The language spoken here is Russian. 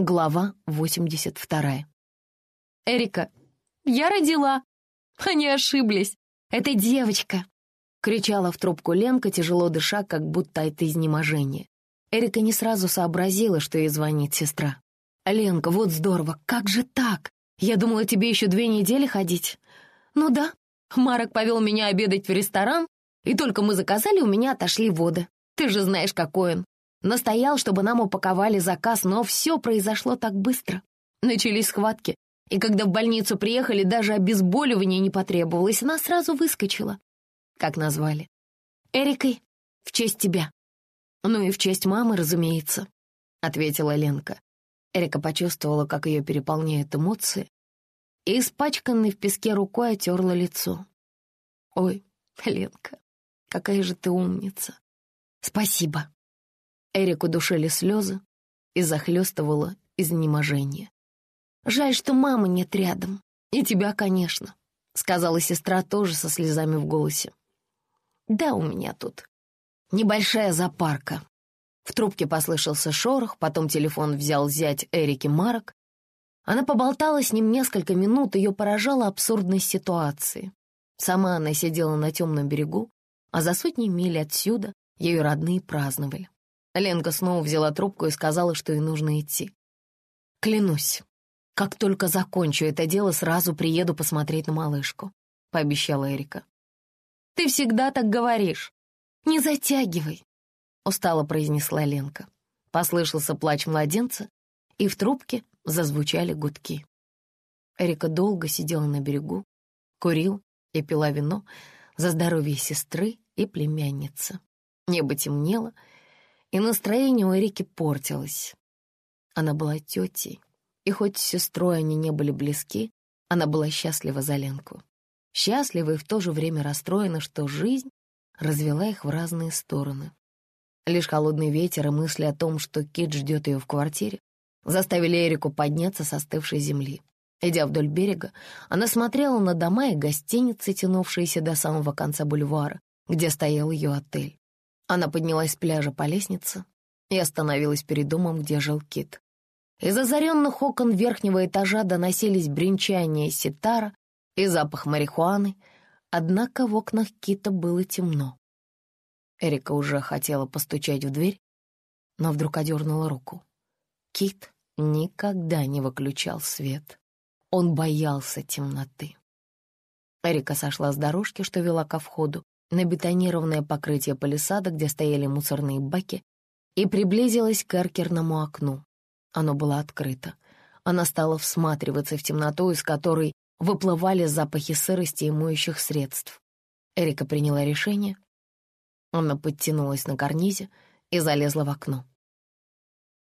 Глава 82. «Эрика, я родила!» Они ошиблись. «Это девочка!» — кричала в трубку Ленка, тяжело дыша, как будто это изнеможение. Эрика не сразу сообразила, что ей звонит сестра. «Ленка, вот здорово! Как же так? Я думала, тебе еще две недели ходить». «Ну да. Марок повел меня обедать в ресторан, и только мы заказали, у меня отошли воды. Ты же знаешь, какой он. Настоял, чтобы нам упаковали заказ, но все произошло так быстро. Начались схватки, и когда в больницу приехали, даже обезболивание не потребовалось, она сразу выскочила. Как назвали? Эрикой, в честь тебя. Ну и в честь мамы, разумеется, — ответила Ленка. Эрика почувствовала, как ее переполняют эмоции, и, испачканной в песке рукой, отерла лицо. «Ой, Ленка, какая же ты умница! Спасибо!» Эрику душили слезы и захлестывало изнеможение. «Жаль, что мамы нет рядом. И тебя, конечно», — сказала сестра тоже со слезами в голосе. «Да, у меня тут небольшая запарка». В трубке послышался шорох, потом телефон взял зять Эрики Марок. Она поболтала с ним несколько минут, ее поражала абсурдность ситуации. Сама она сидела на темном берегу, а за сотни миль отсюда ее родные праздновали. Ленка снова взяла трубку и сказала, что ей нужно идти. «Клянусь, как только закончу это дело, сразу приеду посмотреть на малышку», — пообещала Эрика. «Ты всегда так говоришь. Не затягивай», — устало произнесла Ленка. Послышался плач младенца, и в трубке зазвучали гудки. Эрика долго сидела на берегу, курил и пила вино за здоровье сестры и племянницы. Небо темнело, и настроение у Эрики портилось. Она была тетей, и хоть с сестрой они не были близки, она была счастлива за Ленку. Счастлива и в то же время расстроена, что жизнь развела их в разные стороны. Лишь холодный ветер и мысли о том, что Кит ждет ее в квартире, заставили Эрику подняться с остывшей земли. Идя вдоль берега, она смотрела на дома и гостиницы, тянувшиеся до самого конца бульвара, где стоял ее отель. Она поднялась с пляжа по лестнице и остановилась перед домом, где жил Кит. Из озаренных окон верхнего этажа доносились бренчание ситара и запах марихуаны, однако в окнах Кита было темно. Эрика уже хотела постучать в дверь, но вдруг одернула руку. Кит никогда не выключал свет. Он боялся темноты. Эрика сошла с дорожки, что вела ко входу, на бетонированное покрытие палисада, где стояли мусорные баки, и приблизилась к эркерному окну. Оно было открыто. Она стала всматриваться в темноту, из которой выплывали запахи сырости и моющих средств. Эрика приняла решение. Она подтянулась на карнизе и залезла в окно.